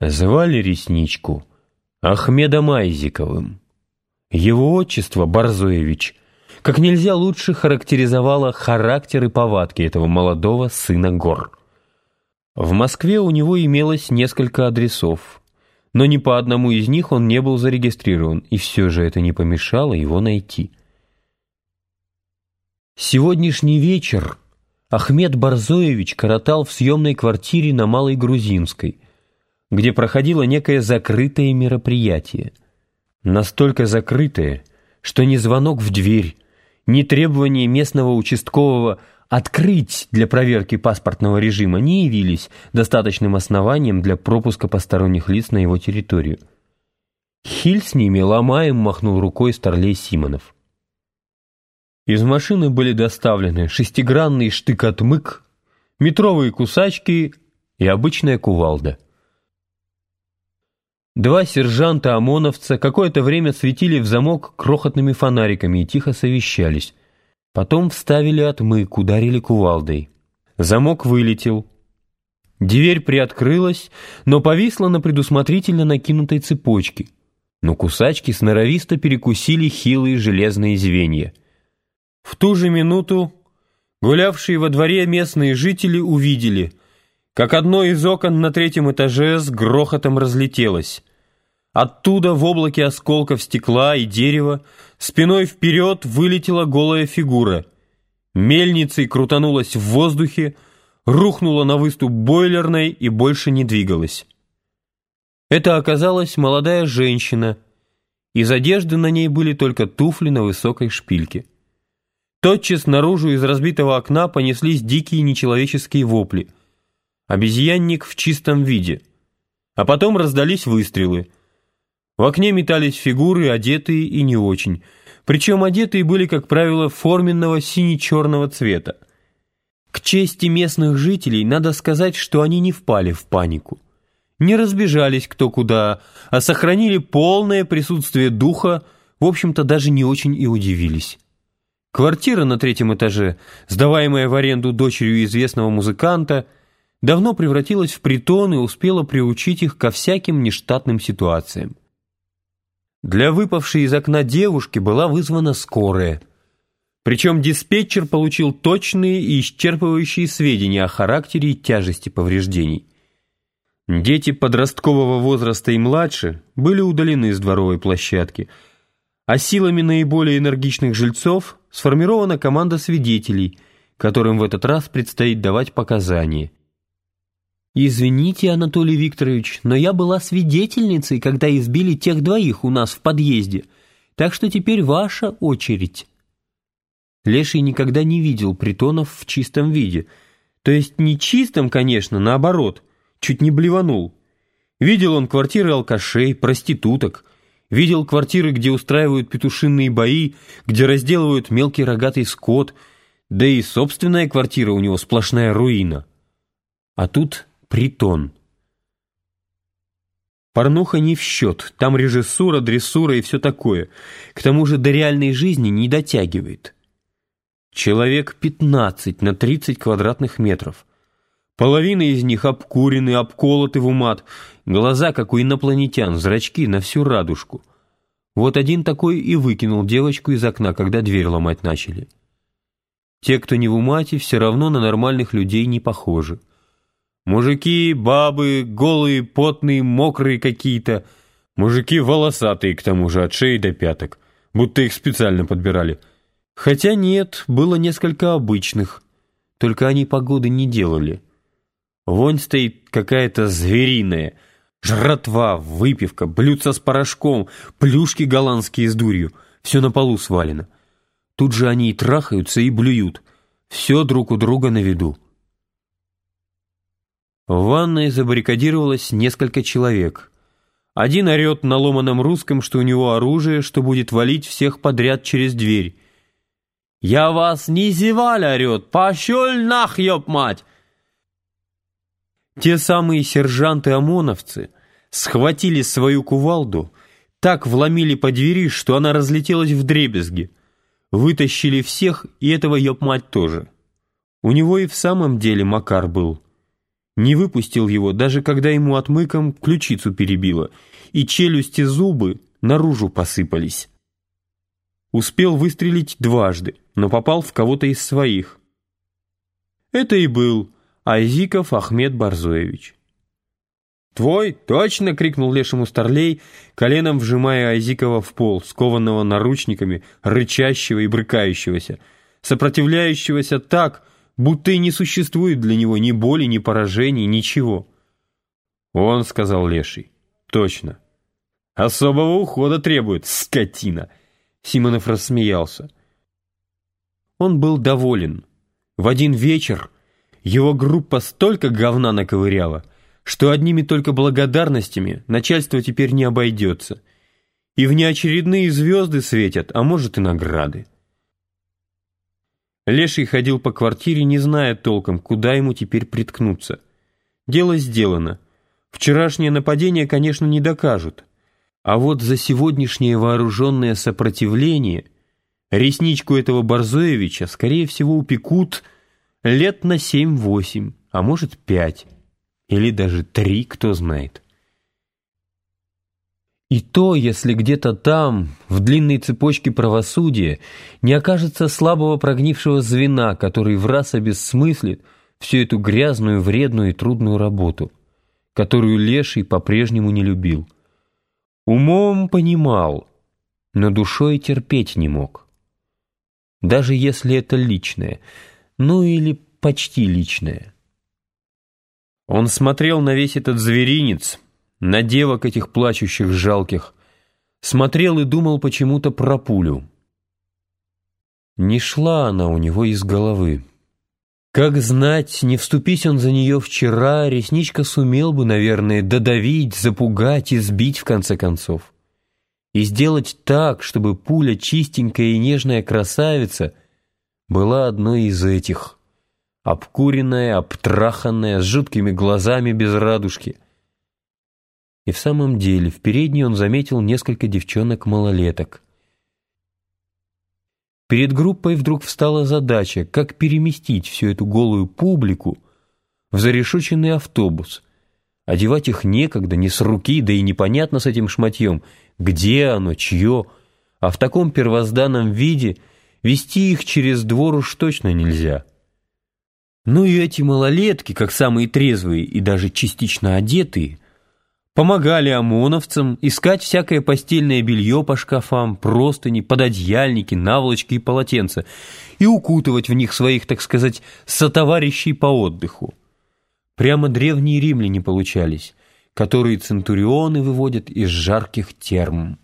Звали Ресничку Ахмедом Айзиковым. Его отчество Борзоевич как нельзя лучше характеризовало характер и повадки этого молодого сына гор. В Москве у него имелось несколько адресов, но ни по одному из них он не был зарегистрирован, и все же это не помешало его найти. Сегодняшний вечер Ахмед Борзоевич коротал в съемной квартире на Малой Грузинской, где проходило некое закрытое мероприятие. Настолько закрытое, что ни звонок в дверь, ни требование местного участкового открыть для проверки паспортного режима не явились достаточным основанием для пропуска посторонних лиц на его территорию. Хиль с ними ломаем махнул рукой Старлей Симонов. Из машины были доставлены шестигранный штык-отмык, метровые кусачки и обычная кувалда. Два сержанта-ОМОНовца какое-то время светили в замок крохотными фонариками и тихо совещались. Потом вставили отмык, ударили кувалдой. Замок вылетел. Дверь приоткрылась, но повисла на предусмотрительно накинутой цепочке. Но кусачки сноровисто перекусили хилые железные звенья. В ту же минуту гулявшие во дворе местные жители увидели — как одно из окон на третьем этаже с грохотом разлетелось. Оттуда в облаке осколков стекла и дерева спиной вперед вылетела голая фигура. Мельницей крутанулась в воздухе, рухнула на выступ бойлерной и больше не двигалась. Это оказалась молодая женщина. Из одежды на ней были только туфли на высокой шпильке. Тотчас наружу из разбитого окна понеслись дикие нечеловеческие вопли — обезьянник в чистом виде. А потом раздались выстрелы. В окне метались фигуры, одетые и не очень. Причем одетые были, как правило, форменного сине-черного цвета. К чести местных жителей надо сказать, что они не впали в панику. Не разбежались кто куда, а сохранили полное присутствие духа, в общем-то даже не очень и удивились. Квартира на третьем этаже, сдаваемая в аренду дочерью известного музыканта – давно превратилась в притон и успела приучить их ко всяким нештатным ситуациям. Для выпавшей из окна девушки была вызвана скорая. Причем диспетчер получил точные и исчерпывающие сведения о характере и тяжести повреждений. Дети подросткового возраста и младше были удалены из дворовой площадки, а силами наиболее энергичных жильцов сформирована команда свидетелей, которым в этот раз предстоит давать показания – «Извините, Анатолий Викторович, но я была свидетельницей, когда избили тех двоих у нас в подъезде, так что теперь ваша очередь». Леший никогда не видел притонов в чистом виде. То есть не чистом, конечно, наоборот, чуть не блеванул. Видел он квартиры алкашей, проституток, видел квартиры, где устраивают петушинные бои, где разделывают мелкий рогатый скот, да и собственная квартира у него сплошная руина. А тут притон. Порнуха не в счет, там режиссура, дрессура и все такое. К тому же до реальной жизни не дотягивает. Человек 15 на 30 квадратных метров. Половина из них обкурены, обколоты в умат, глаза, как у инопланетян, зрачки на всю радужку. Вот один такой и выкинул девочку из окна, когда дверь ломать начали. Те, кто не в умате, все равно на нормальных людей не похожи. Мужики, бабы, голые, потные, мокрые какие-то. Мужики волосатые, к тому же, от шеи до пяток. Будто их специально подбирали. Хотя нет, было несколько обычных. Только они погоды не делали. Вонь стоит какая-то звериная. Жратва, выпивка, блюдца с порошком, плюшки голландские с дурью. Все на полу свалено. Тут же они и трахаются, и блюют. Все друг у друга на виду. В ванной забаррикадировалось несколько человек. Один орет на ломаном русском, что у него оружие, что будет валить всех подряд через дверь. «Я вас не зевали!» — орет. «Пошел нах, ёб мать!» Те самые сержанты-ОМОНовцы схватили свою кувалду, так вломили по двери, что она разлетелась в дребезги. Вытащили всех, и этого ёб мать тоже. У него и в самом деле Макар был — Не выпустил его, даже когда ему отмыком ключицу перебило, и челюсти зубы наружу посыпались. Успел выстрелить дважды, но попал в кого-то из своих. Это и был Айзиков Ахмед Барзоевич. «Твой? Точно!» — крикнул лешему старлей, коленом вжимая Айзикова в пол, скованного наручниками, рычащего и брыкающегося, сопротивляющегося так, будто и не существует для него ни боли, ни поражений, ничего. «Он», — сказал леший, — «точно. Особого ухода требует, скотина!» Симонов рассмеялся. Он был доволен. В один вечер его группа столько говна наковыряла, что одними только благодарностями начальство теперь не обойдется. И внеочередные звезды светят, а может и награды. Леший ходил по квартире, не зная толком, куда ему теперь приткнуться. Дело сделано. Вчерашнее нападение, конечно, не докажут. А вот за сегодняшнее вооруженное сопротивление ресничку этого Борзоевича, скорее всего, упекут лет на семь-восемь, а может пять, или даже три, кто знает. И то, если где-то там, в длинной цепочке правосудия, не окажется слабого прогнившего звена, который в раз обессмыслит всю эту грязную, вредную и трудную работу, которую Леший по-прежнему не любил. Умом понимал, но душой терпеть не мог. Даже если это личное, ну или почти личное. Он смотрел на весь этот зверинец, на девок этих плачущих жалких, смотрел и думал почему-то про пулю. Не шла она у него из головы. Как знать, не вступись он за нее вчера, ресничка сумел бы, наверное, додавить, запугать и сбить в конце концов. И сделать так, чтобы пуля, чистенькая и нежная красавица, была одной из этих. Обкуренная, обтраханная, с жуткими глазами без радужки — и в самом деле в передней он заметил несколько девчонок-малолеток. Перед группой вдруг встала задача, как переместить всю эту голую публику в зарешоченный автобус. Одевать их некогда, не с руки, да и непонятно с этим шматьем, где оно, чье, а в таком первозданном виде вести их через двор уж точно нельзя. Ну и эти малолетки, как самые трезвые и даже частично одетые, Помогали ОМОНовцам искать всякое постельное белье по шкафам, простыни, пододеяльники, наволочки и полотенца и укутывать в них своих, так сказать, сотоварищей по отдыху. Прямо древние римляне получались, которые центурионы выводят из жарких терм.